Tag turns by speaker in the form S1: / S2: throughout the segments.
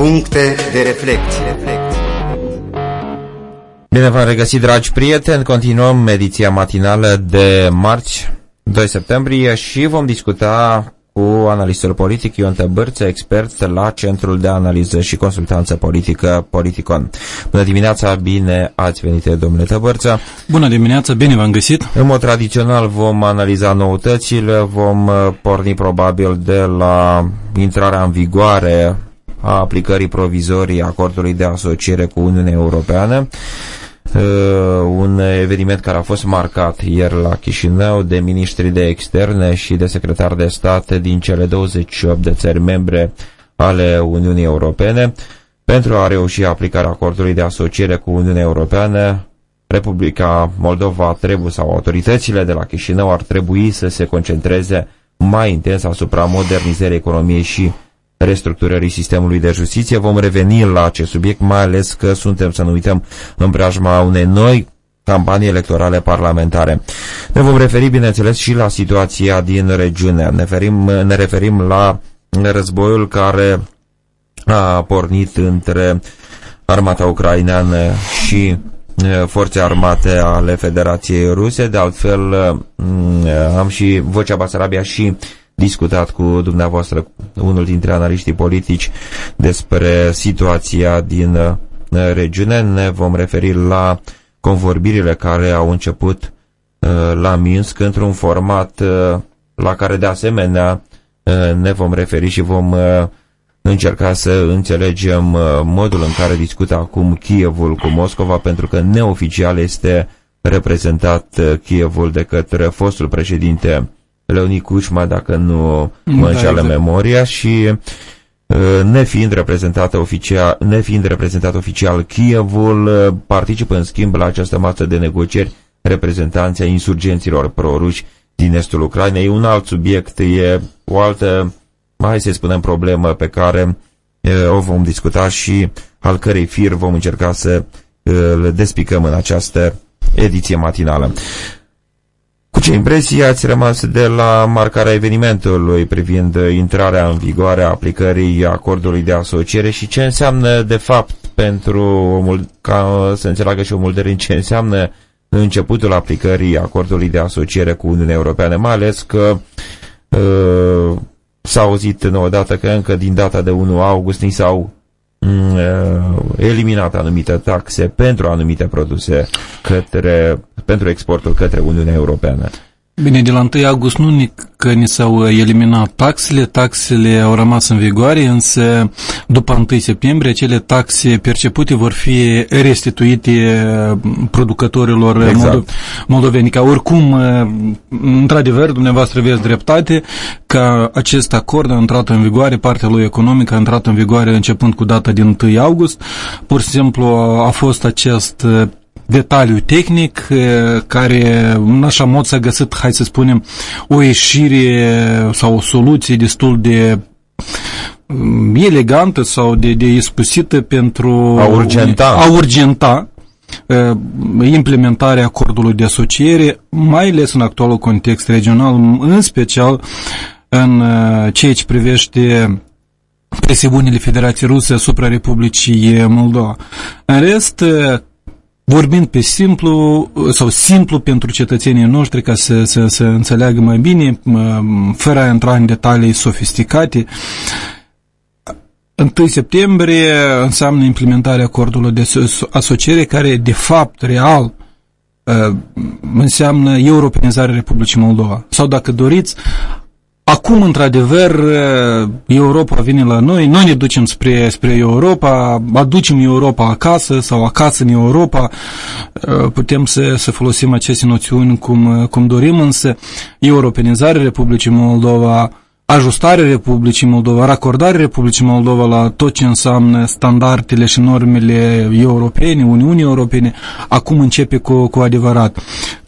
S1: Puncte de reflecție.
S2: Bine v-am regăsit, dragi prieteni. Continuăm ediția matinală de marți, 2 septembrie și vom discuta cu analistul politic Ion Tăbârță, expert la Centrul de Analiză și Consultanță Politică Politicon. Bună dimineața, bine ați venit, domnule Tăbârță.
S3: Bună dimineața, bine v-am găsit.
S2: În mod tradițional vom analiza noutățile, vom uh, porni probabil de la intrarea în vigoare a aplicării provizorii acordului de asociere cu Uniunea Europeană. Uh, un eveniment care a fost marcat ieri la Chișinău de ministrii de externe și de secretari de stat din cele 28 de țări membre ale Uniunii Europene pentru a reuși aplicarea acordului de asociere cu Uniunea Europeană. Republica Moldova trebuie sau autoritățile de la Chișinău ar trebui să se concentreze mai intens asupra modernizării economiei și restructurării sistemului de justiție. Vom reveni la acest subiect, mai ales că suntem, să nu uităm, în preajma unei noi campanii electorale parlamentare. Ne vom referi, bineînțeles, și la situația din regiune. Ne referim, ne referim la războiul care a pornit între armata ucraineană și forțe armate ale Federației Ruse. De altfel, am și Vocea Basarabia și discutat cu dumneavoastră, unul dintre analiștii politici, despre situația din uh, regiune. Ne vom referi la convorbirile care au început uh, la Minsk într-un format uh, la care de asemenea ne vom referi și vom încerca să înțelegem modul în care discută acum Kievul cu Moscova, pentru că neoficial este reprezentat Kievul de către fostul președinte Leonid Cușma, dacă nu mă da, înșeală exact. memoria și uh, nefiind reprezentat oficial, nefiind reprezentat oficial Kievul, uh, participă în schimb la această masă de negocieri reprezentanții insurgenților proruși din estul Ucrainei. E un alt subiect, e o altă, mai să spunem, problemă pe care uh, o vom discuta și al cărei fir vom încerca să le despicăm în această ediție matinală. Cu ce impresii ați rămas de la marcarea evenimentului privind intrarea în vigoare a aplicării acordului de asociere și ce înseamnă de fapt pentru omul, ca să înțeleagă și omul de ce înseamnă începutul aplicării acordului de asociere cu Uniunea Europeană, mai ales că uh, s-a auzit nouă dată că încă din data de 1 august ni s-au mm, uh, eliminat anumite taxe pentru anumite produse către pentru exportul către Uniunea Europeană.
S3: Bine, de la 1 august nu că ni s-au eliminat taxele, taxele au rămas în vigoare, însă după 1 septembrie acele taxe percepute vor fi restituite producătorilor exact. moldoveni. Ca oricum, într-adevăr, dumneavoastră aveți dreptate că acest acord a intrat în vigoare, partea lui economică a intrat în vigoare începând cu data din 1 august. Pur și simplu a fost acest detaliu tehnic care în așa mod s-a găsit, hai să spunem, o ieșire sau o soluție destul de elegantă sau de, de iscusită pentru
S2: a urgenta,
S3: a urgenta implementarea acordului de asociere, mai ales în actualul context regional, în special în ceea ce privește presiunile Federației Ruse asupra Republicii Moldova. În rest, vorbind pe simplu sau simplu pentru cetățenii noștri ca să, să, să înțeleagă mai bine, fără a intra în detalii sofisticate, 1 septembrie înseamnă implementarea acordului de asociere care de fapt real înseamnă europenizarea Republicii Moldova. Sau dacă doriți, Acum, într-adevăr, Europa vine la noi, noi ne ducem spre, spre Europa, aducem Europa acasă sau acasă în Europa, putem să, să folosim aceste noțiuni cum, cum dorim, însă europenizarea Republicii Moldova, ajustarea Republicii Moldova, racordarea Republicii Moldova la tot ce înseamnă standardele și normele europene, Uniunii Europene, acum începe cu, cu adevărat.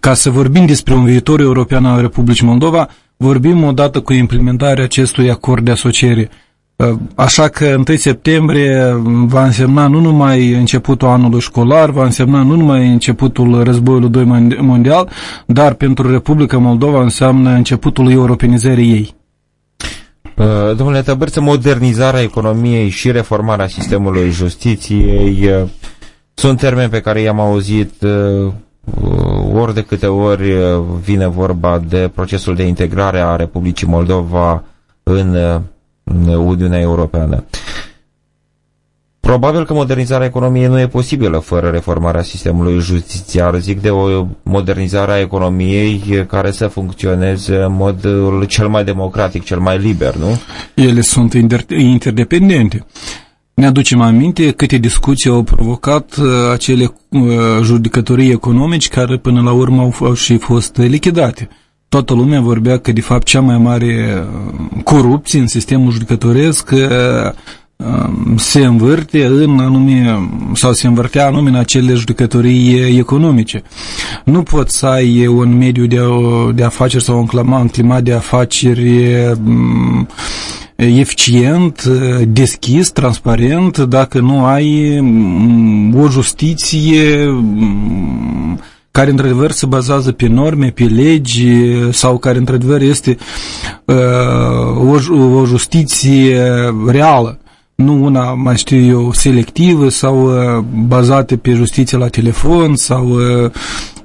S3: Ca să vorbim despre un viitor european al Republicii Moldova, vorbim odată cu implementarea acestui acord de asociere. Uh, așa că 1 septembrie va însemna nu numai începutul anului școlar, va însemna nu numai începutul războiului 2 mondial, dar pentru Republica Moldova înseamnă începutul europenizării ei.
S2: Uh, domnule Tăbărță, modernizarea economiei și reformarea sistemului justiției uh, sunt termeni pe care i-am auzit uh, ori de câte ori vine vorba de procesul de integrare a Republicii Moldova în Uniunea Europeană. Probabil că modernizarea economiei nu e posibilă fără reformarea sistemului justițiar. Zic de o modernizare a economiei care să funcționeze în modul cel mai democratic, cel mai liber, nu?
S3: Ele sunt interdependente. Ne aducem aminte câte discuții au provocat uh, acele uh, judecătorii economici care până la urmă au, au și fost lichidate. Toată lumea vorbea că de fapt cea mai mare uh, corupție în sistemul judecătoresc Um, se învârte în anume, sau se învârtea anume în acele judecătorii economice. Nu poți să ai un mediu de, de afaceri sau un climat, un climat de afaceri um, eficient, deschis, transparent, dacă nu ai um, o justiție care într-adevăr se bazează pe norme, pe legi sau care într-adevăr este uh, o, o justiție reală nu una, mai știu eu, selectivă sau uh, bazată pe justiție la telefon sau... Uh,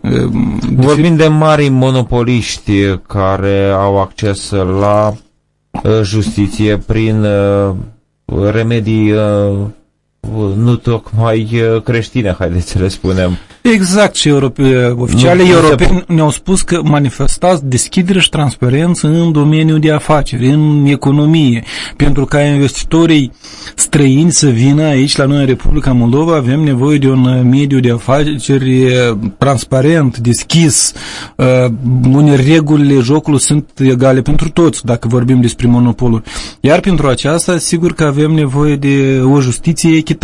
S2: uh, Vorbim de mari monopoliști care au acces la uh, justiție prin uh, remedii uh, nu tocmai uh, creștine, haideți să le spunem.
S3: Exact, și europe, oficialii europeni ne-au spus că manifestați deschidere și transparență în domeniul de afaceri, în economie, pentru ca investitorii străini să vină aici la noi în Republica Moldova, avem nevoie de un mediu de afaceri transparent, deschis, unde regulile jocului sunt egale pentru toți, dacă vorbim despre monopoluri. Iar pentru aceasta, sigur că avem nevoie de o justiție echitabilă.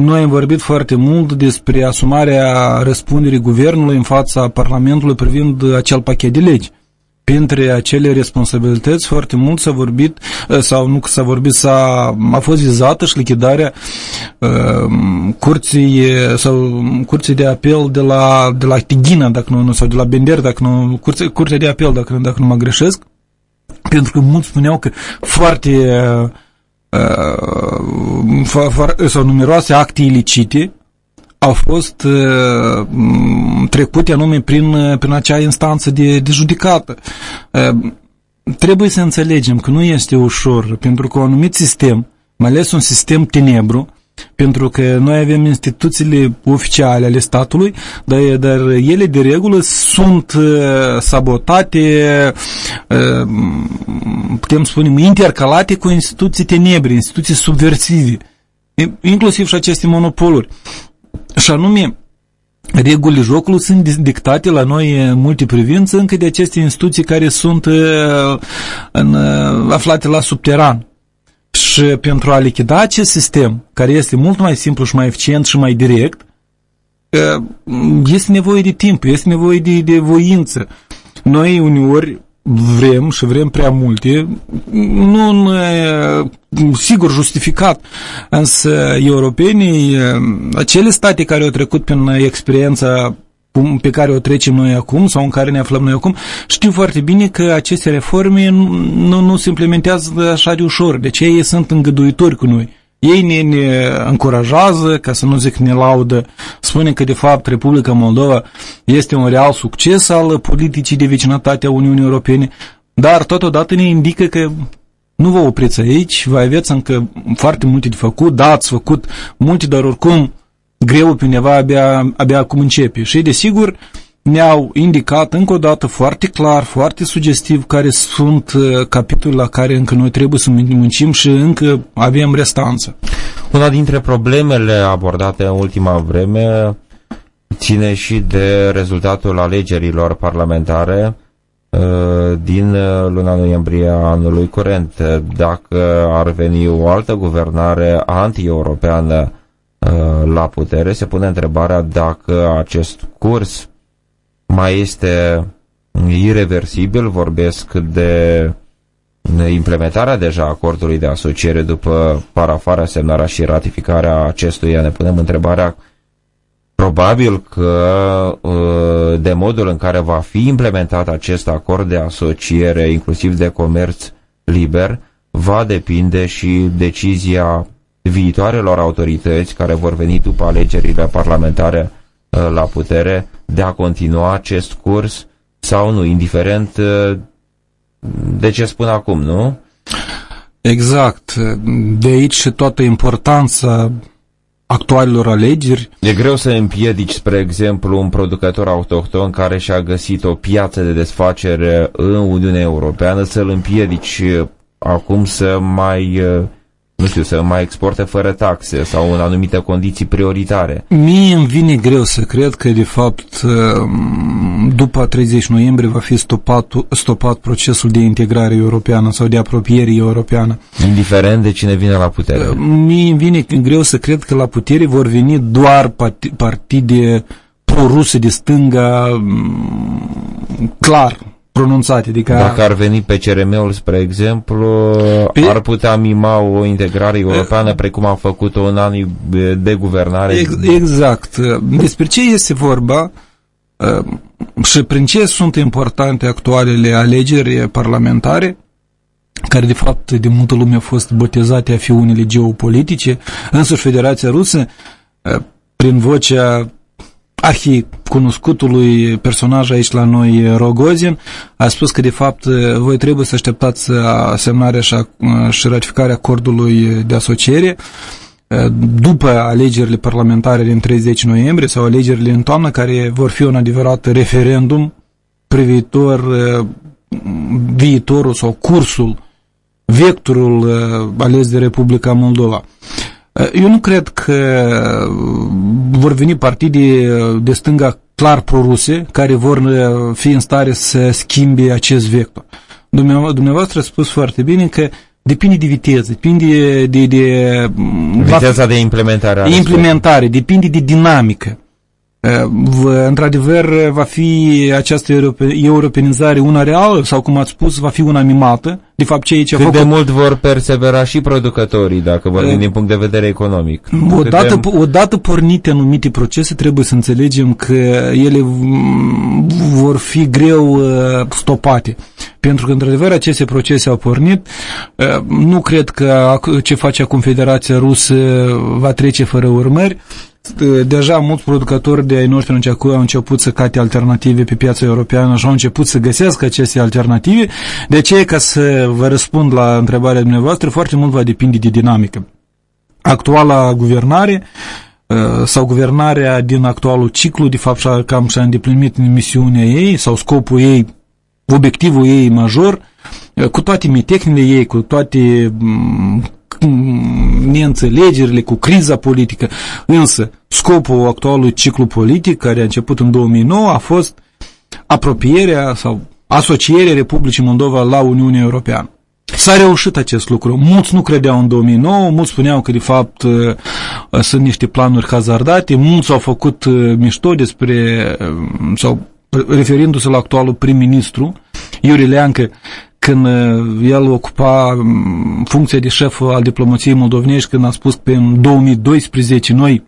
S3: Noi am vorbit foarte mult de despre asumarea răspunderii guvernului în fața Parlamentului privind acel pachet de legi. Printre acele responsabilități, foarte mult s-a vorbit, eh, sau nu s-a vorbit, s-a, a fost vizată și lichidarea uh, curții sau curții de apel de la, de la Tighina, dacă nu, sau de la Bender, dacă nu, curții, curtea de apel, dacă, dacă nu mă greșesc, pentru că mulți spuneau că foarte uh, sau numeroase acte ilicite au fost uh, trecute anume prin, uh, prin acea instanță de, de judecată. Uh, trebuie să înțelegem că nu este ușor, pentru că un anumit sistem, mai ales un sistem tenebru, pentru că noi avem instituțiile oficiale ale statului, dar, dar ele de regulă sunt uh, sabotate, uh, putem spune, intercalate cu instituții tenebre, instituții subversive, inclusiv și aceste monopoluri. Și anume, regulile jocului sunt dictate la noi în multe privințe încă de aceste instituții care sunt uh, în, uh, aflate la subteran. Și pentru a lichida acest sistem, care este mult mai simplu și mai eficient și mai direct, uh, este nevoie de timp, este nevoie de, de voință. Noi uneori vrem și vrem prea multe, nu sigur justificat, însă europenii, acele state care au trecut prin experiența pe care o trecem noi acum sau în care ne aflăm noi acum, știu foarte bine că aceste reforme nu, nu se implementează așa de ușor, deci ei sunt îngăduitori cu noi. Ei ne, ne încurajează, ca să nu zic ne laudă, spune că de fapt Republica Moldova este un real succes al politicii de vecinătate a Uniunii Europene, dar totodată ne indică că nu vă opriți aici, vă aveți încă foarte multe de făcut, da, ați făcut multe, dar oricum greu pe undeva abia, abia acum începe. Și desigur, ne-au indicat încă o dată foarte clar, foarte sugestiv care sunt uh, capitolele la care încă noi trebuie să muncim și încă avem restanță.
S2: Una dintre problemele abordate în ultima vreme ține și de rezultatul alegerilor parlamentare uh, din uh, luna noiembrie a anului curent. Dacă ar veni o altă guvernare anti-europeană la putere, se pune întrebarea dacă acest curs mai este irreversibil, vorbesc de implementarea deja acordului de asociere după parafarea, semnarea și ratificarea acestuia. Ne punem întrebarea probabil că uh, de modul în care va fi implementat acest acord de asociere, inclusiv de comerț, liber, va depinde și decizia viitoarelor autorități care vor veni după alegerile parlamentare uh, la putere de a continua acest curs sau nu, indiferent uh, de ce spun acum, nu?
S3: Exact. De aici și toată importanța actualelor alegeri.
S2: E greu să împiedici, spre exemplu, un producător autohton care și-a găsit o piață de desfacere în Uniunea Europeană să-l împiedici uh, acum să mai uh, nu știu, să mai exporte fără taxe sau în anumite condiții prioritare.
S3: Mie îmi vine greu să cred că, de fapt, um, după 30 noiembrie va fi stopat, stopat procesul de integrare europeană sau de apropiere europeană.
S2: Indiferent de cine vine la putere. Uh,
S3: mie îmi vine greu să cred că la putere vor veni doar partide pro-ruse de stânga, um, clar, pronunțate. Adică
S2: Dacă ar veni pe CRM-ul, spre exemplu, pe... ar putea mima o integrare europeană precum a făcut-o în anii de guvernare.
S3: Ex exact. Despre ce este vorba uh, și prin ce sunt importante actualele alegeri parlamentare, care de fapt de multă lume au fost botezate a fi unele geopolitice, însă Federația Rusă, uh, prin vocea arhi-cunoscutului personaj aici la noi, Rogozin, a spus că, de fapt, voi trebuie să așteptați semnarea și, și ratificarea acordului de asociere după alegerile parlamentare din 30 noiembrie sau alegerile în toamnă, care vor fi un adevărat referendum privitor viitorul sau cursul, vectorul ales de Republica Moldova. Eh, eu nu cred că vor veni partide de stânga clar proruse care vor eh, fi în stare să schimbe acest vector. Dumneavoastră a spus foarte bine că depinde de viteză, depinde de... de, de
S2: Viteza de implementare.
S3: Implementare, depinde de dinamică. Într-adevăr, va fi această europenizare una reală sau, cum ați spus, va fi una mimată? De fapt, ce
S2: ce Cât făcut... de mult vor persevera și producătorii, dacă vorbim din punct de vedere economic?
S3: Odată, de... odată pornite anumite procese, trebuie să înțelegem că ele vor fi greu stopate. Pentru că, într-adevăr, aceste procese au pornit. Nu cred că ce face acum Federația Rusă va trece fără urmări deja mulți producători de ai noștri au început să cate alternative pe piața europeană și au început să găsească aceste alternative. De aceea, ca să vă răspund la întrebarea dumneavoastră, foarte mult va depinde de dinamică. Actuala guvernare uh, sau guvernarea din actualul ciclu, de fapt, cam și-a îndeplinit misiunea ei sau scopul ei, obiectivul ei major, uh, cu toate mitecnile ei, cu toate mm, neînțelegerile, cu criza politică. Însă, scopul actualului ciclu politic, care a început în 2009, a fost apropierea sau asocierea Republicii Moldova la Uniunea Europeană. S-a reușit acest lucru. Mulți nu credeau în 2009, mulți spuneau că de fapt uh, sunt niște planuri hazardate, mulți au făcut uh, mișto despre, uh, sau referindu-se la actualul prim-ministru, Iuri Leancă, când uh, el ocupa um, funcția de șef al diplomației moldovenești, când a spus că în 2012 noi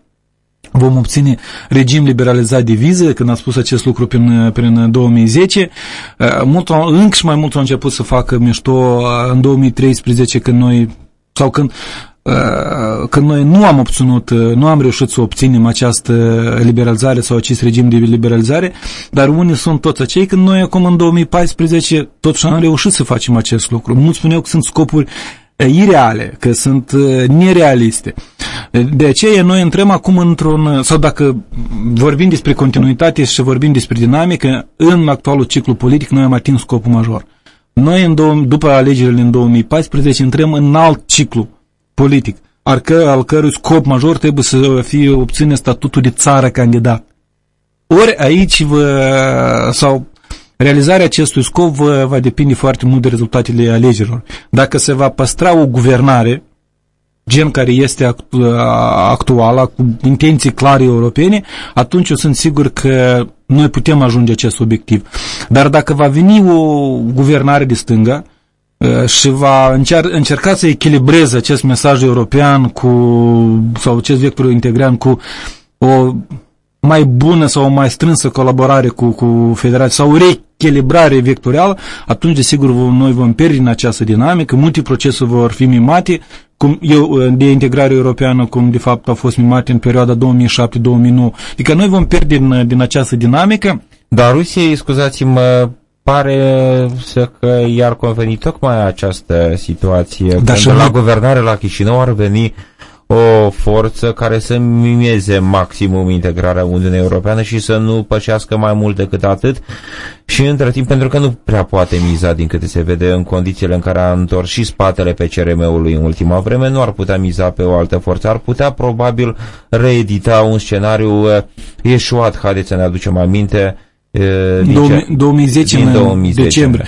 S3: vom obține regim liberalizat de viză, când a spus acest lucru prin, prin 2010. Uh, mult, încă și mai mult au început să facă mișto uh, în 2013, când noi, sau când Uh, când noi nu am obținut, uh, nu am reușit să obținem această liberalizare sau acest regim de liberalizare, dar unii sunt toți acei când noi acum în 2014 totuși am reușit să facem acest lucru. Mulți spuneau că sunt scopuri uh, ireale, că sunt nerealiste. De aceea noi intrăm acum într-un, sau dacă vorbim despre continuitate și vorbim despre dinamică, în actualul ciclu politic noi am atins scopul major. Noi, în, după alegerile în 2014, intrăm în alt ciclu politic, al, că, al cărui scop major trebuie să fie obține statutul de țară candidat. Ori aici vă, sau realizarea acestui scop vă, va depinde foarte mult de rezultatele alegerilor. Dacă se va păstra o guvernare, gen care este actuală, cu intenții clare europene, atunci eu sunt sigur că noi putem ajunge acest obiectiv. Dar dacă va veni o guvernare de stânga, Uh, și va încer încerca să echilibreze acest mesaj european cu, sau acest vector integran cu o mai bună sau o mai strânsă colaborare cu, cu Federația sau echilibrare vectorială, atunci, desigur, noi vom pierde în această dinamică, multe procese vor fi mimate, cum eu, de integrare europeană, cum de fapt a fost mimate în perioada 2007-2009. Adică noi vom pierde din, din această dinamică.
S2: Dar Rusia, scuzați-mă, pare să că i-ar conveni tocmai această situație. Da, Când la guvernare la Chișinău ar veni o forță care să mimeze maximum integrarea Uniunii Europeană și să nu pășească mai mult decât atât și între timp pentru că nu prea poate miza din câte se vede în condițiile în care a întors și spatele pe CRM-ului în ultima vreme, nu ar putea miza pe o altă forță, ar putea probabil reedita un scenariu eh, eșuat, haideți să ne aducem aminte,
S3: 2010 din 2010. decembrie.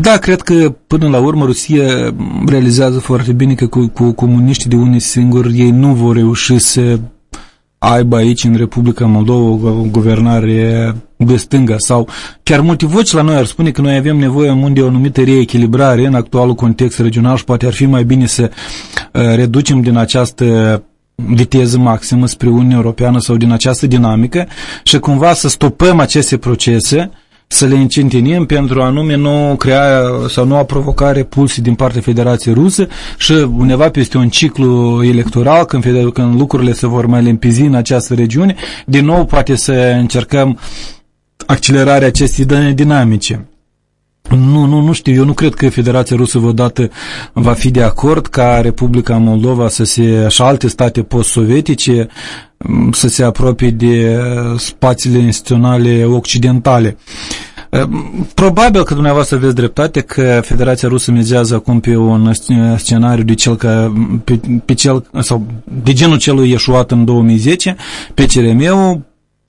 S3: Da, cred că până la urmă Rusia realizează foarte bine că cu, cu comuniștii de unii singuri ei nu vor reuși să aibă aici în Republica Moldova o guvernare de stânga sau chiar multe voci la noi ar spune că noi avem nevoie în mod de o anumită reechilibrare în actualul context regional și poate ar fi mai bine să uh, reducem din această viteză maximă spre Uniunea Europeană sau din această dinamică și cumva să stopăm aceste procese, să le încintinim pentru anume nu crea sau nu a provoca repulsii din partea Federației Rusă și undeva peste un ciclu electoral, când, când lucrurile se vor mai limpizi în această regiune, din nou poate să încercăm accelerarea acestei dinamice. Nu, nu, nu știu, eu nu cred că Federația Rusă vreodată va fi de acord ca Republica Moldova să se, și alte state post-sovietice mm, să se apropie de spațiile instituționale occidentale. Mm, probabil că dumneavoastră aveți dreptate că Federația Rusă mizează acum pe un scenariu de cel că, pe, pe cel, sau de genul celui ieșuat în 2010, pe CRM-ul,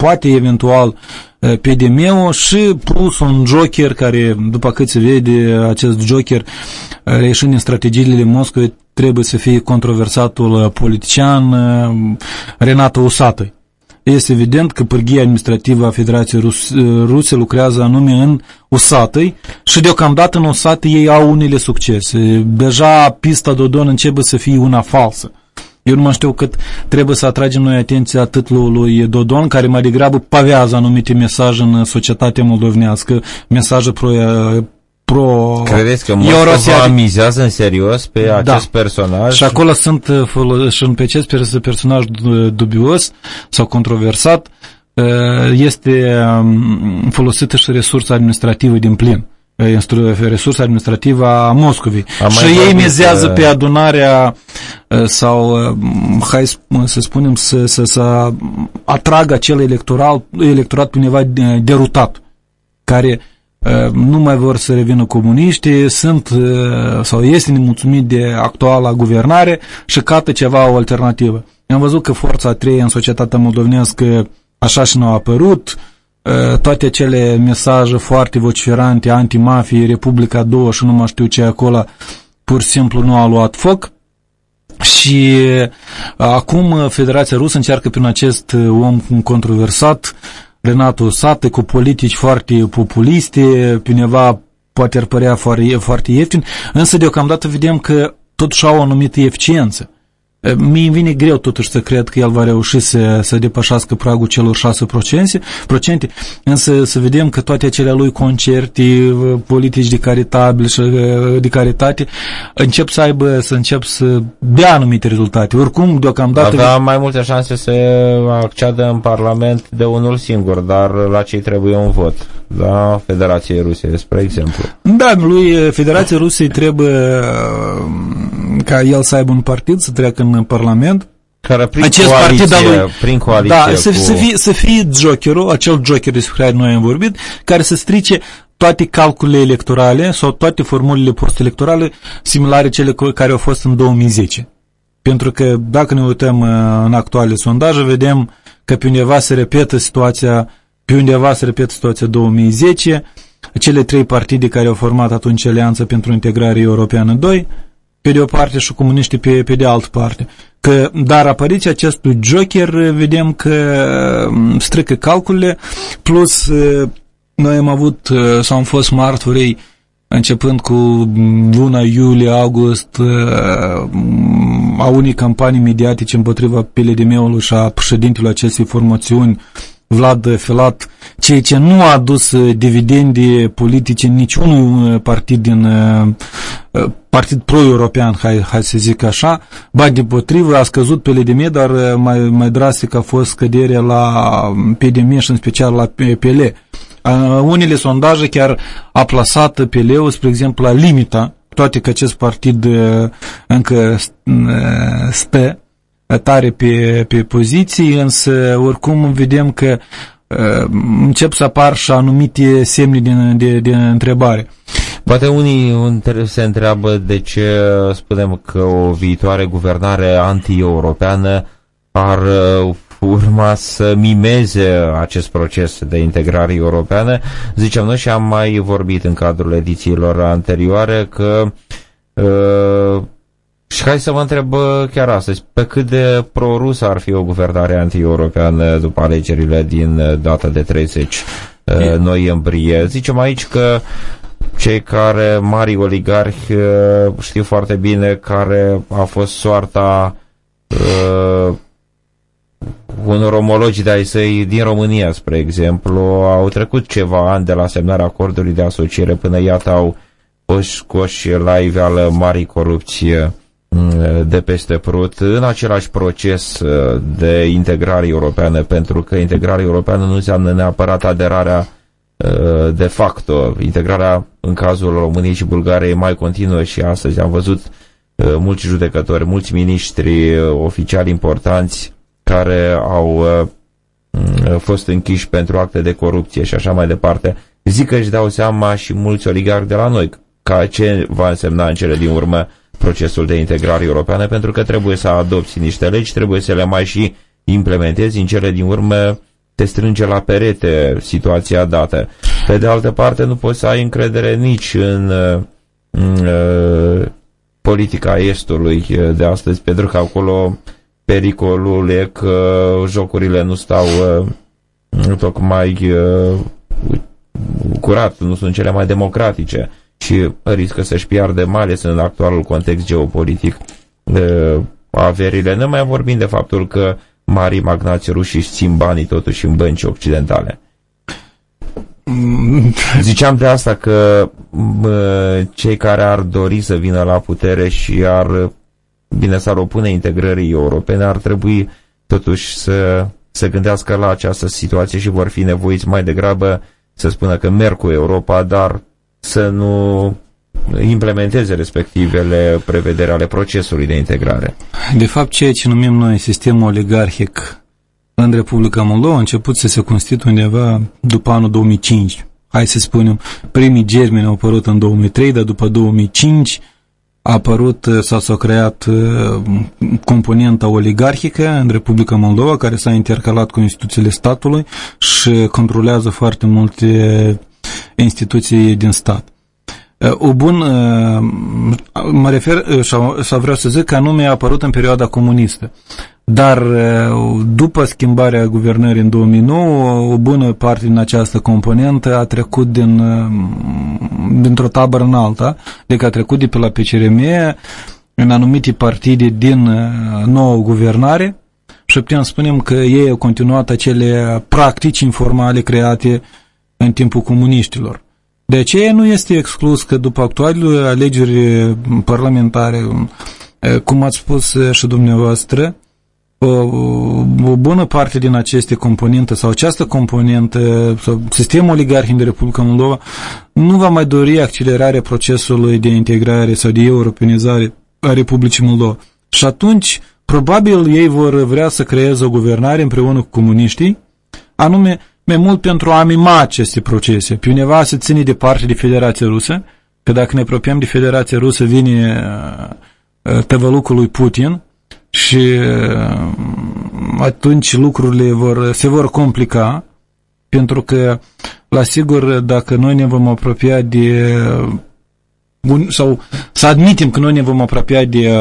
S3: poate eventual PDM-ul și plus un joker care, după cât se vede, acest joker reieșind din strategiile Moscovei trebuie să fie controversatul politician Renato Usatăi. Este evident că pârghia administrativă a Federației Rus Ruse lucrează anume în Usatăi și deocamdată în Usatăi ei au unele succese. Deja pista Dodon începe să fie una falsă. Eu nu mai știu cât trebuie să atragem noi atenția atât lui Dodon, care mai degrabă pavează anumite mesaje în societatea moldovnească, mesaje pro pro
S2: Credeți că Moscova mizează în serios pe da. acest personaj?
S3: Și acolo sunt și pe acest personaj dubios sau controversat este folosită și resursa administrativă din plin resursa administrativă a Moscovei. și ei mizează pe adunarea sau, hai să spunem, să, să, să atragă acel electoral, electorat pe undeva derutat, care nu mai vor să revină comuniștii, sunt sau este nemulțumit de actuala guvernare și cată ceva o alternativă. Am văzut că forța a treia în societatea moldovnească așa și nu a apărut, toate acele mesaje foarte vociferante, anti-mafie, Republica 2 și nu mai știu ce acolo, pur și simplu nu a luat foc. Și acum Federația Rusă încearcă prin acest om controversat, Renato Sate, cu politici foarte populiste, pineva poate ar părea foarte, foarte ieftin, însă deocamdată vedem că totuși au o anumită eficiență. Mie îmi vine greu totuși să cred că el va reuși să, să depășească pragul celor 6%, procente, însă să vedem că toate acele lui concerte, politici de caritabile și de caritate încep să aibă, să încep să dea anumite rezultate. Oricum, deocamdată...
S2: Avea mai multe șanse să acceadă în Parlament de unul singur, dar la cei trebuie un vot. Da, Federației Rusiei, spre exemplu.
S3: Da, lui Federației Rusiei trebuie ca el să aibă un partid, să treacă în Parlament,
S2: care prin acest coaliție, partid al lui, prin coaliție
S3: da, să, cu... să, fie, să fie jokerul, acel joker despre care noi am vorbit, care să strice toate calculele electorale sau toate formulele post-electorale similare cele care au fost în 2010. Pentru că dacă ne uităm uh, în actuale sondaje, vedem că pe undeva se repetă situația, pe undeva se repetă situația 2010, cele trei partide care au format atunci Alianța pentru Integrare Europeană 2, pe de o parte și comuniștii pe, pe de altă parte. Că, dar apariția acestui joker vedem că mm, strică calculele, plus noi am avut sau am fost martorii începând cu luna iulie-august a unei campanii mediatice împotriva PLDM-ului și a președintelui acestei formațiuni Vlad Filat, ceea ce nu a adus dividende politice niciunui partid din partid pro-european, hai, hai să zic așa, ba de potrivă a scăzut PLDM, dar mai, mai drastic a fost scăderea la PDM și în special la PL. Unele sondaje chiar a plasat PL-ul, spre exemplu, la limita, toate că acest partid încă stă tare pe, pe poziții, însă oricum vedem că încep să apar și anumite semne de, de, de întrebare.
S2: Poate unii se întreabă de ce spunem că o viitoare guvernare anti-europeană ar uh, urma să mimeze acest proces de integrare europeană. Zicem noi și am mai vorbit în cadrul edițiilor anterioare că uh, și hai să vă întreb chiar astăzi, pe cât de pro-rusă ar fi o guvernare anti-europeană după alegerile din data de 30 uh, noiembrie? Zicem aici că cei care, mari oligarhi, uh, știu foarte bine care a fost soarta uh, unor omologi de-ai săi din România, spre exemplu, au trecut ceva ani de la semnarea acordului de asociere până iată au fost scoși la iveală mari corupție mm, de peste prut în același proces uh, de integrare europeană, pentru că integrarea europeană nu înseamnă neapărat aderarea Uh, de facto integrarea în cazul României și Bulgariei mai continuă și astăzi am văzut uh, mulți judecători, mulți miniștri, uh, oficiali importanți care au fost închiși pentru acte de corupție și așa mai departe. Zic că își dau seama și mulți oligarhi de la noi ca ce va însemna în cele din urmă procesul de integrare europeană, pentru că trebuie să adopți niște legi, trebuie să le mai și implementezi în cele din urmă te strânge la perete situația dată. Pe de altă parte, nu poți să ai încredere nici în, în uh, politica Estului uh, de astăzi, pentru că acolo pericolul e că jocurile nu stau uh, tocmai curat, nu sunt cele mai democratice și riscă să-și piardă, mai ales în actualul context geopolitic, averile. Nu mai vorbim de faptul că marii magnați ruși își țin banii totuși în bănci occidentale. Ziceam de asta că cei care ar dori să vină la putere și ar bine s-ar opune integrării europene ar trebui totuși să să gândească la această situație și vor fi nevoiți mai degrabă să spună că merg cu Europa, dar să nu implementeze respectivele prevedere ale procesului de integrare.
S3: De fapt, ceea ce numim noi sistemul oligarhic în Republica Moldova a început să se constituie undeva după anul 2005. Hai să spunem, primii germeni au apărut în 2003, dar după 2005 a apărut sau s-a creat uh, componenta oligarhică în Republica Moldova, care s-a intercalat cu instituțiile statului și controlează foarte multe instituții din stat. O bun, mă refer, sau vreau să zic că anume a apărut în perioada comunistă. Dar după schimbarea guvernării în 2009, o bună parte din această componentă a trecut din, dintr-o tabără în alta, adică a trecut de pe la PCRM în anumite partide din nouă guvernare și putem spunem că ei au continuat acele practici informale create în timpul comuniștilor. De aceea nu este exclus că după actualele alegeri parlamentare, cum ați spus și dumneavoastră, o, o bună parte din aceste componente sau această componentă sau sistemul oligarhic de Republica Moldova nu va mai dori accelerarea procesului de integrare sau de europenizare a Republicii Moldova. Și atunci, probabil ei vor vrea să creeze o guvernare împreună cu comuniștii, anume mai mult pentru a mima aceste procese. Pe undeva se ține departe de Federația Rusă, că dacă ne apropiem de Federația Rusă vine uh, uh, tăvălucul lui Putin și uh, atunci lucrurile vor, se vor complica, pentru că, la sigur, dacă noi ne vom apropia de sau să admitem că noi ne vom apropia de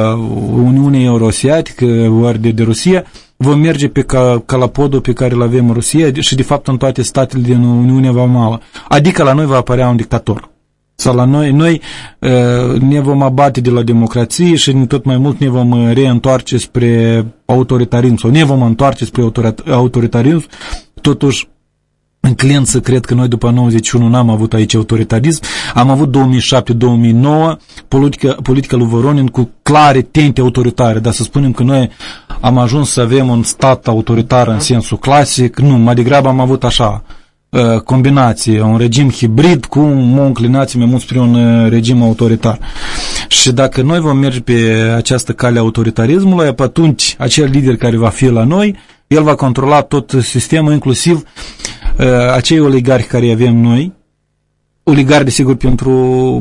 S3: Uniunea Eurasiatică ori de, de Rusia, vom merge pe ca, calapodul pe care îl avem în Rusia și de fapt în toate statele din Uniunea Vamală. Adică la noi va apărea un dictator. Sau la noi, noi ne vom abate de la democrație și tot mai mult ne vom reîntoarce spre autoritarism sau ne vom întoarce spre autoritarism totuși înclin să cred că noi după 91 n-am avut aici autoritarism, am avut 2007-2009 politica, politica lui Voronin cu clare tente autoritare, dar să spunem că noi am ajuns să avem un stat autoritar în sensul clasic, nu, mai degrabă am avut așa, uh, combinație, un regim hibrid cu o înclinație mai mult spre un uh, regim autoritar. Și dacă noi vom merge pe această cale autoritarismului, atunci acel lider care va fi la noi, el va controla tot sistemul, inclusiv uh, acei oligarhi care avem noi, oligarhi, desigur, pentru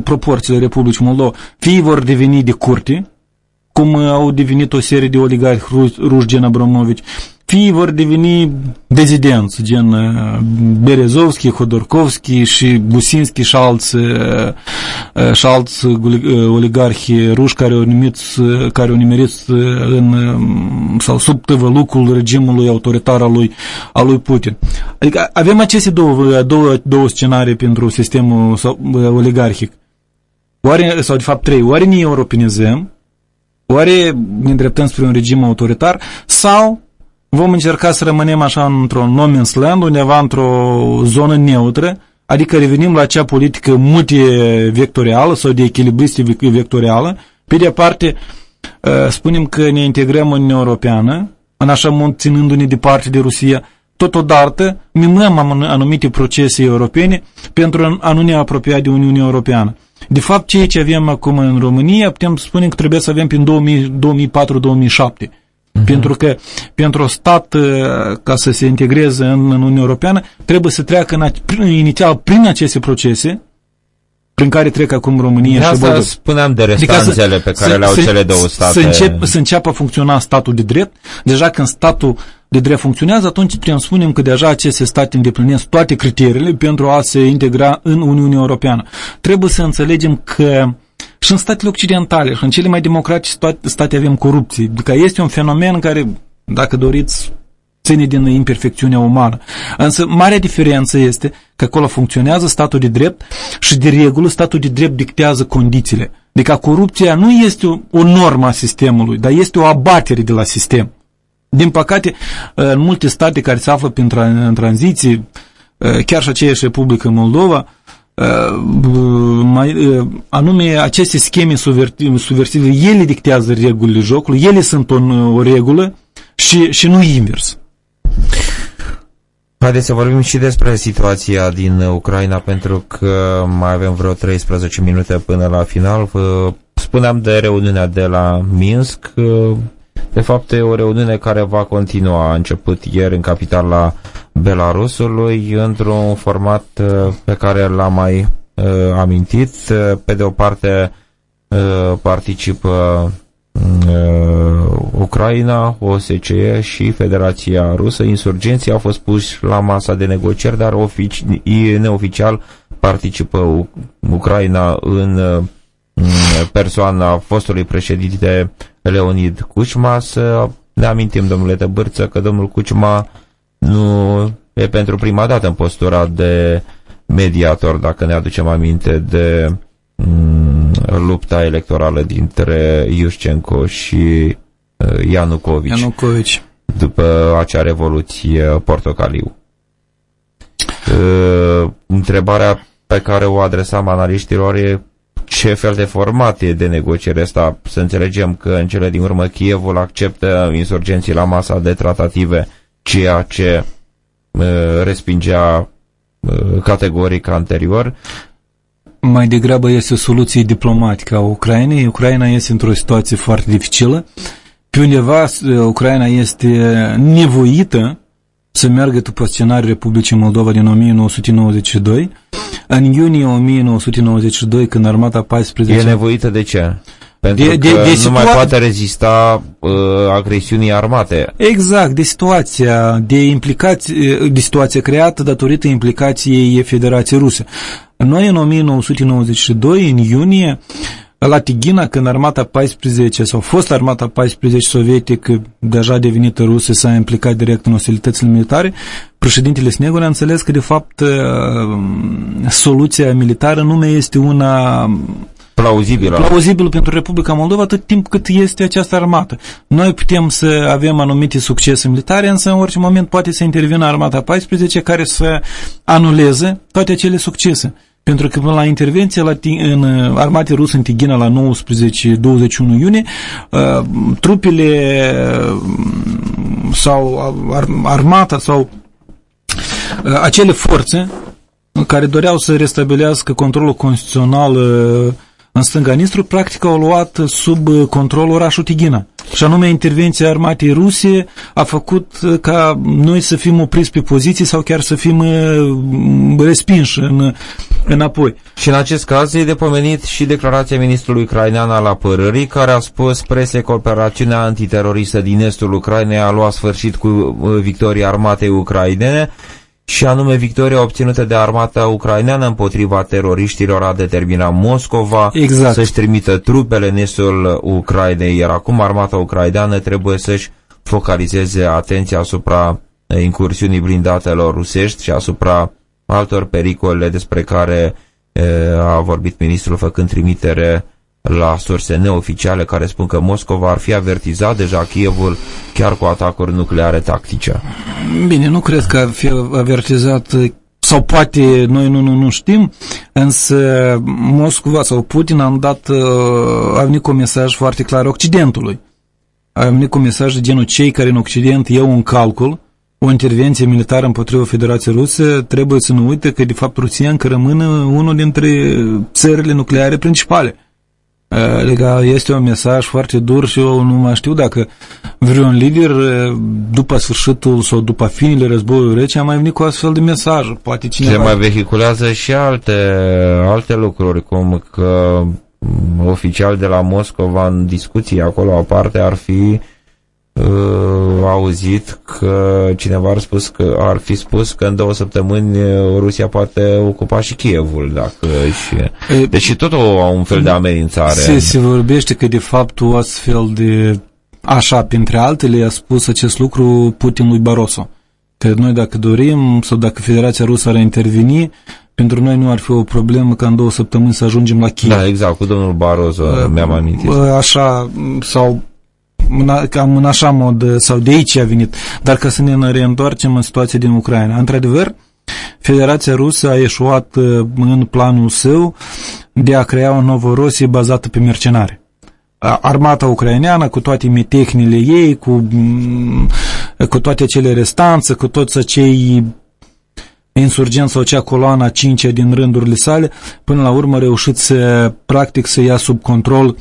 S3: proporțiile Republicii Moldova, fie vor deveni de curte, cum au devenit o serie de oligarhi ruși gen Abramovici, fie vor deveni dezidenți, gen uh, Berezovski, Hodorkovski și Businski și alți, uh, uh, și alți oligarhi ruși care au, numit, care au nimerit în, sau sub tăvălucul regimului autoritar al lui, al lui Putin. Adică avem aceste două, două, două scenarii pentru sistemul oligarhic. Oare, sau de fapt trei, oare ne europenizăm, oare ne îndreptăm spre un regim autoritar sau vom încerca să rămânem așa într-un no man's land, undeva într-o zonă neutră, adică revenim la acea politică multivectorială sau de echilibristă vectorială. Pe de parte, ă, spunem că ne integrăm în Uniunea Europeană, în așa mod ținându-ne departe de Rusia, totodată mimăm anumite procese europene pentru a nu ne apropia de Uniunea Europeană. De fapt, ceea ce avem acum în România, putem spune că trebuie să avem prin 2004-2007 Uh-huh. Pentru că pentru stat, uh, ca să se integreze în, în Uniunea Europeană, trebuie să treacă în, prin, inițial prin aceste procese, prin care trec acum România
S2: de
S3: și
S2: Moldova. spuneam de restanțele adică pe care le au cele două state.
S3: Să, încep, să înceapă a funcționa statul de drept. Deja când statul de drept funcționează, atunci putem spunem că deja aceste state îndeplinesc toate criteriile pentru a se integra în Uniunea Europeană. Trebuie să înțelegem că și în statele occidentale și în cele mai democratice state avem corupție. Adică este un fenomen care, dacă doriți, ține din imperfecțiunea umană. Însă, marea diferență este că acolo funcționează statul de drept și, de regulă, statul de drept dictează condițiile. Adică corupția nu este o, o normă a sistemului, dar este o abatere de la sistem. Din păcate, în multe state care se află prin în tranziție, chiar și aceeași Republică Moldova, mai, anume aceste scheme subversive, ele dictează regulile jocului, ele sunt o, o regulă și, și nu invers.
S2: Haideți să vorbim și despre situația din Ucraina, pentru că mai avem vreo 13 minute până la final. Spuneam de reuniunea de la Minsk. De fapt, e o reuniune care va continua. A început ieri în capitala Belarusului într-un format uh, pe care l-am mai uh, amintit. Uh, pe de o parte participă Ucraina, OSCE și Federația Rusă. Insurgenții au fost puși la masa de negocieri, dar ofici, neoficial participă Ucraina în persoana fostului președinte Leonid Kuchma. Să ne amintim, domnule Tăbârță, că domnul Kuchma nu e pentru prima dată în postura de mediator, dacă ne aducem aminte de mm, lupta electorală dintre Iușcenco și uh, Ianucovici.
S3: Ianucovici.
S2: După acea revoluție portocaliu. Uh, întrebarea pe care o adresam analiștilor e ce fel de format e de negociere asta? Să înțelegem că în cele din urmă Kievul acceptă insurgenții la masa de tratative ceea ce uh, respingea uh, categoric anterior.
S3: Mai degrabă este o soluție diplomatică a Ucrainei. Ucraina este într-o situație foarte dificilă. Pe undeva uh, Ucraina este nevoită să meargă după scenariul Republicii Moldova din 1992. În iunie 1992, când armata 14...
S2: E nevoită de ce? Pentru de, de, că de, de nu mai poate rezista uh, agresiunii armate.
S3: Exact, de situația, de, implicație, de situația creată datorită implicației Federației Ruse. Noi în 1992, în iunie, la Tighina, când armata 14 sau fost armata 14 sovietică, deja devenită rusă, s-a implicat direct în ostilitățile militare, președintele Snegur a înțeles că, de fapt, uh, soluția militară nu mai este una
S2: plauzibilă.
S3: plauzibil pentru Republica Moldova atât timp cât este această armată. Noi putem să avem anumite succese militare, însă în orice moment poate să intervină armata 14 care să anuleze toate acele succese. Pentru că până la intervenție la, în armate rusă în Tighina la 19-21 iunie, uh, trupele uh, sau armata sau uh, acele forțe care doreau să restabilească controlul constituțional în stânga Nistru, practic au luat sub control orașul Tighina. Și anume, intervenția armatei ruse a făcut ca noi să fim opriți pe poziții sau chiar să fim respinși în, înapoi.
S2: Și în acest caz e de pomenit și declarația ministrului ucrainean al apărării, care a spus prese că operațiunea antiteroristă din estul Ucrainei a luat sfârșit cu victoria armatei ucrainene și anume victoria obținută de armata ucraineană împotriva teroriștilor a determinat Moscova
S3: exact.
S2: să-și trimită trupele în estul Ucrainei, iar acum armata ucraineană trebuie să-și focalizeze atenția asupra incursiunii blindatelor rusești și asupra altor pericole despre care e, a vorbit ministrul făcând trimitere la surse neoficiale care spun că Moscova ar fi avertizat deja Kievul chiar cu atacuri nucleare tactice.
S3: Bine, nu cred că ar fi avertizat sau poate noi nu, nu, nu știm, însă Moscova sau Putin am dat, a venit cu un mesaj foarte clar Occidentului. A venit cu un mesaj de genul cei care în Occident iau un calcul o intervenție militară împotriva Federației Ruse, trebuie să nu uite că de fapt Rusia încă rămâne unul dintre țările nucleare principale. Adică este un mesaj foarte dur și eu nu mai știu dacă vreun lider după sfârșitul sau după finile războiului rece a mai venit cu astfel de mesaj. Poate cineva...
S2: Se mai vehiculează și alte, alte lucruri, cum că oficial de la Moscova în discuții acolo aparte ar fi uh, auzit că cineva ar, spus că, ar fi spus că în două săptămâni uh, Rusia poate ocupa și Kievul. Dacă și... Deci tot o, un fel de amenințare.
S3: Se, se vorbește că de fapt o astfel de așa, printre altele, a spus acest lucru Putin lui Barroso. Că noi dacă dorim sau dacă Federația Rusă ar interveni, pentru noi nu ar fi o problemă ca în două săptămâni să ajungem la Kiev.
S2: Da, exact, cu domnul Barroso uh, mi-am amintit.
S3: Așa, sau cam în așa mod, sau de aici a venit. Dar ca să ne reîntoarcem în situația din Ucraina. Într-adevăr, Federația Rusă a ieșuat uh, în planul său de a crea o nouă Rusie bazată pe mercenari. Armata ucraineană cu toate tehnile ei, cu, mm, cu toate acele restanțe, cu toți acei insurgenți sau cea coloana cincea din rândurile sale, până la urmă reușit să, practic, să ia sub control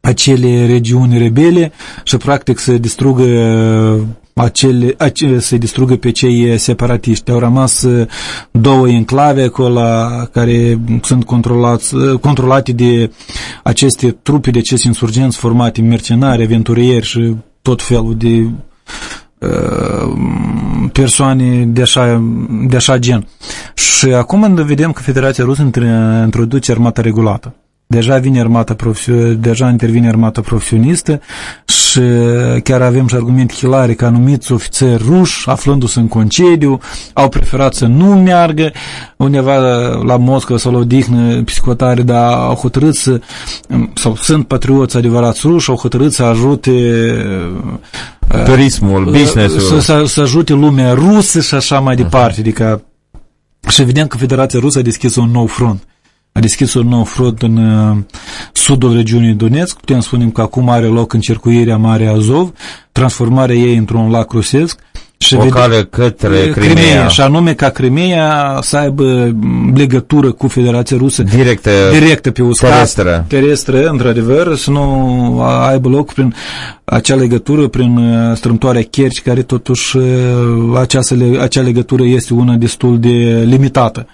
S3: acele regiuni rebele și practic să distrugă acele, acele, să distrugă pe cei separatiști. Au rămas două enclave acolo care sunt controlați, controlate de aceste trupe, de aceste insurgenți formate mercenari, aventurieri și tot felul de uh, persoane de așa, de așa gen. Și acum vedem că Federația Rusă introduce armata regulată. Deja vine armata deja intervine armata profesionistă și chiar avem și argument hilare că anumiți ofițeri ruși, aflându-se în concediu, au preferat să nu meargă undeva la Moscova sau la odihnă psihotare, dar au hotărât să, sau sunt patrioți adevărați ruși, au hotărât să ajute
S2: uh, turismul, uh, business-ul.
S3: Să, să, să ajute lumea rusă și așa mai departe. Adică, și evident că Federația Rusă a deschis un nou front a deschis un nou front în uh, sudul regiunii Donetsk. Putem spune că acum are loc încercuirea Mare Azov, transformarea ei într-un lac rusesc.
S2: Și o cale către Crimea. Crimea.
S3: Și anume ca Crimea să aibă legătură cu Federația Rusă
S2: directă,
S3: directă pe uscat,
S2: terestră.
S3: terestră, într-adevăr, să nu aibă loc prin acea legătură, prin uh, strâmtoarea Kerci, care totuși uh, acea, acea legătură este una destul de limitată.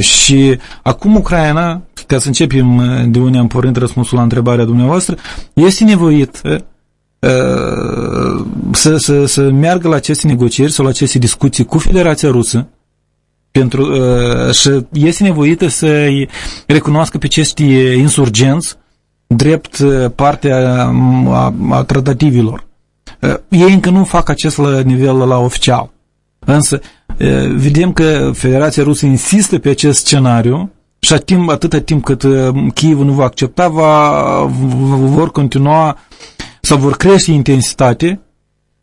S3: Și acum Ucraina, ca să începem de unde am pornit răspunsul la întrebarea dumneavoastră, este nevoit să, să, să meargă la aceste negocieri sau la aceste discuții cu Federația Rusă pentru, și este nevoită să recunoască pe aceste insurgenți drept parte a, a, a tratativilor. Ei încă nu fac acest la nivel la oficial. Însă, vedem că Federația Rusă insistă pe acest scenariu și timp, atâta timp cât Kiev nu va accepta, va, vor continua sau vor crește intensitate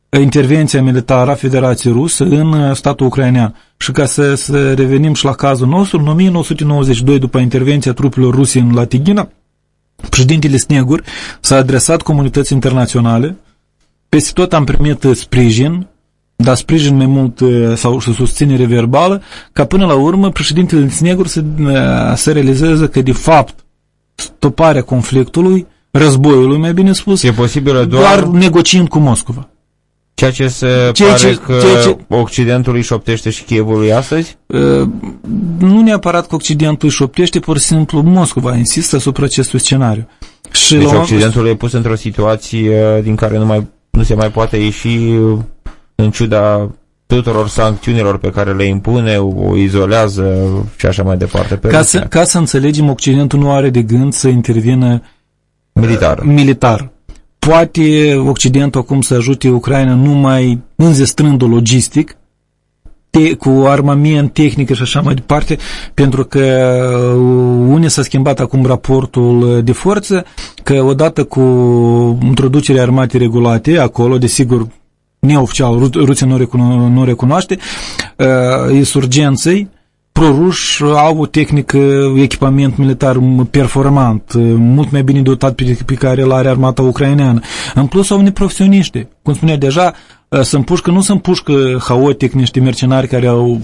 S3: intervenția militară a Federației Rusă în statul ucrainean. Și ca să, să revenim și la cazul nostru, în 1992, după intervenția trupelor ruse în Latighina, președintele Snegur s-a adresat comunității internaționale, peste tot am primit sprijin, dar sprijin mai mult sau susținere verbală, ca până la urmă președintele Snegur să, să realizeze că de fapt stoparea conflictului, războiului mai bine spus,
S2: e posibilă doar,
S3: doar negociind cu Moscova.
S2: Ceea ce se ceea pare ce, că ceea ce... Occidentul îi șoptește și Chievului astăzi? Uh,
S3: nu neapărat că Occidentul îi șoptește, pur și simplu Moscova insistă asupra acestui scenariu.
S2: Și deci la Occidentul e pus într-o situație din care nu, mai, nu se mai poate ieși în ciuda tuturor sancțiunilor pe care le impune, o izolează și așa mai departe. Pe
S3: ca, să, ca să înțelegem, Occidentul nu are de gând să intervină
S2: militar.
S3: militar poate Occidentul acum să ajute Ucraina numai înzestrând-o logistic, te, cu armament, tehnică și așa mai departe, pentru că uh, unii s-a schimbat acum raportul de forță, că odată cu introducerea armatei regulate acolo, desigur, neoficial, Rusia nu, recuno- nu recunoaște, uh, insurgenței, proruși au o tehnică, echipament militar performant, mult mai bine dotat pe, pe care îl are armata ucraineană. În plus au neprofesioniști. Cum spunea deja, sunt pușcă, nu sunt pușcă haotic, niște mercenari care au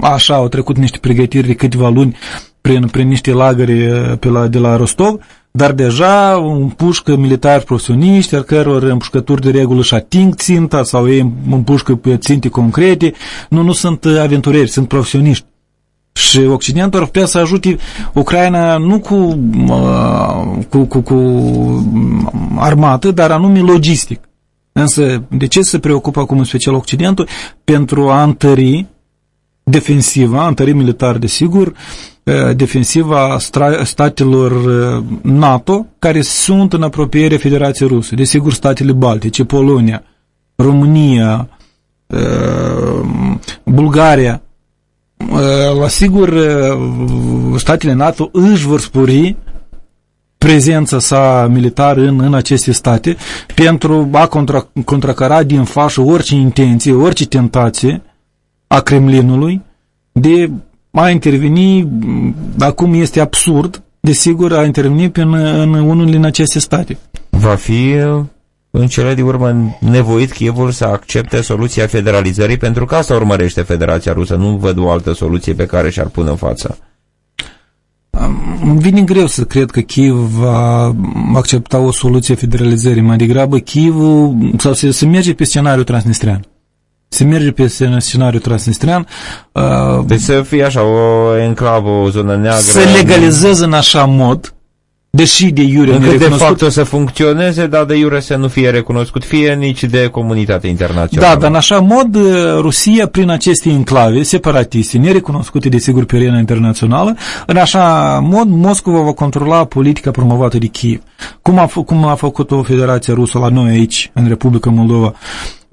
S3: așa, au trecut niște pregătiri de câteva luni prin, prin niște lagări pe la, de la Rostov, dar deja un pușcă militar profesioniști, al căror împușcături de regulă și ating ținta sau ei împușcă pe ținte concrete, nu, nu sunt aventurieri, sunt profesioniști. Și Occidentul ar putea să ajute Ucraina nu cu, cu, cu, cu armată, dar anume logistic. Însă, de ce se preocupă acum în special Occidentul? Pentru a întări defensiva, a întări militar, desigur, defensiva statelor NATO care sunt în apropiere Federației Ruse. Desigur, statele Baltice, Polonia, România, Bulgaria, la sigur, statele NATO își vor spori prezența sa militară în, în aceste state pentru a contra, contracara din fașă orice intenție, orice tentație a Kremlinului de a interveni, acum este absurd, desigur, a interveni în, în unul din aceste state.
S2: Va fi în cele din urmă nevoit Chievul să accepte soluția federalizării pentru că asta urmărește Federația Rusă. Nu văd o altă soluție pe care și-ar pune în față.
S3: Îmi vine greu să cred că Kiev va accepta o soluție federalizării. Mai degrabă Kiev sau să, să merge pe scenariul transnistrian. Se merge pe scenariul transnistrian.
S2: Uh, deci să fie așa, o enclavă, o zonă neagră.
S3: Să legalizeze în așa mod deși de iure
S2: Încă de fapt o să funcționeze, dar de iure să nu fie recunoscut, fie nici de comunitate internațională.
S3: Da, dar în așa mod uh, Rusia, prin aceste enclave separatiste, nerecunoscute desigur pe arena internațională, în așa mod Moscova va controla politica promovată de Kiev. Cum a, cum a făcut-o Federația Rusă la noi aici, în Republica Moldova,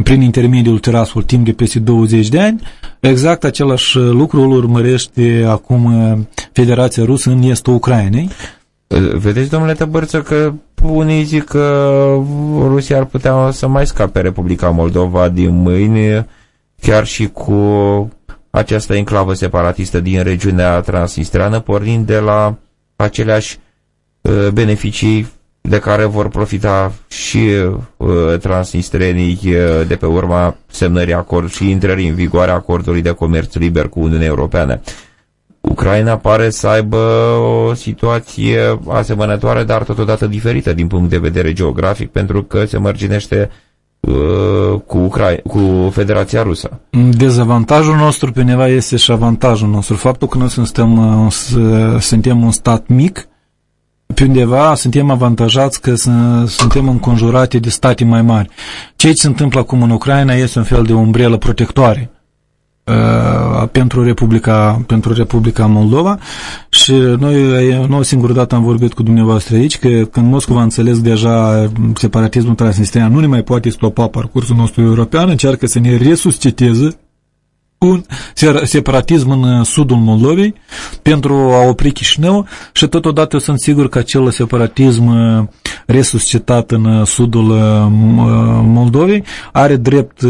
S3: prin intermediul Tirasul, timp de peste 20 de ani, exact același lucru îl urmărește acum uh, Federația Rusă în estul Ucrainei,
S2: Vedeți, domnule Tăbărță, că unii zic că Rusia ar putea să mai scape Republica Moldova din mâini, chiar și cu această enclavă separatistă din regiunea transnistreană, pornind de la aceleași uh, beneficii de care vor profita și uh, transnistrenii uh, de pe urma semnării acord și intrării în vigoare a acordului de comerț liber cu Uniunea Europeană. Ucraina pare să aibă o situație asemănătoare, dar totodată diferită din punct de vedere geografic, pentru că se mărginește uh, cu, Ucra- cu Federația Rusă.
S3: Dezavantajul nostru pe neva este și avantajul nostru. Faptul că noi suntem, uh, suntem un stat mic, pe undeva suntem avantajați că suntem înconjurate de state mai mari. Ce se întâmplă acum în Ucraina este un fel de umbrelă protectoare Uh, pentru Republica, pentru Republica Moldova. Și noi, nu o singură dată am vorbit cu dumneavoastră aici că când Moscova a înțeles deja separatismul transnistrian nu ne mai poate stopa parcursul nostru european, încearcă să ne resusciteze un separatism în sudul Moldovei pentru a opri Chișinău și totodată sunt sigur că acel separatism resuscitat în sudul Moldovei are drept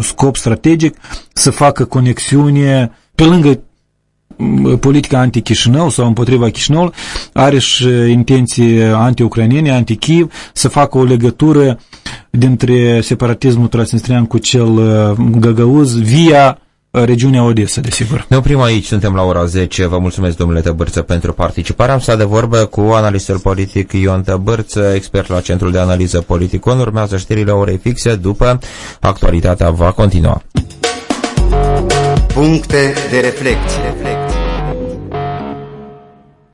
S3: scop strategic să facă conexiune pe lângă politica anti-Chișinău sau împotriva Chișinău are și intenții anti-ucrainene, anti-Kiev, să facă o legătură dintre separatismul transnistrian cu cel găgăuz via regiunea Odessa, desigur.
S2: Ne oprim aici, suntem la ora 10. Vă mulțumesc, domnule Tăbârță, pentru participare. Am stat de vorbă cu analistul politic Ion Tăbârță, expert la Centrul de Analiză Politicon. Urmează știrile orei fixe, după actualitatea va continua.
S1: Puncte de reflecție.